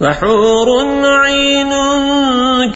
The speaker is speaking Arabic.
وحور عين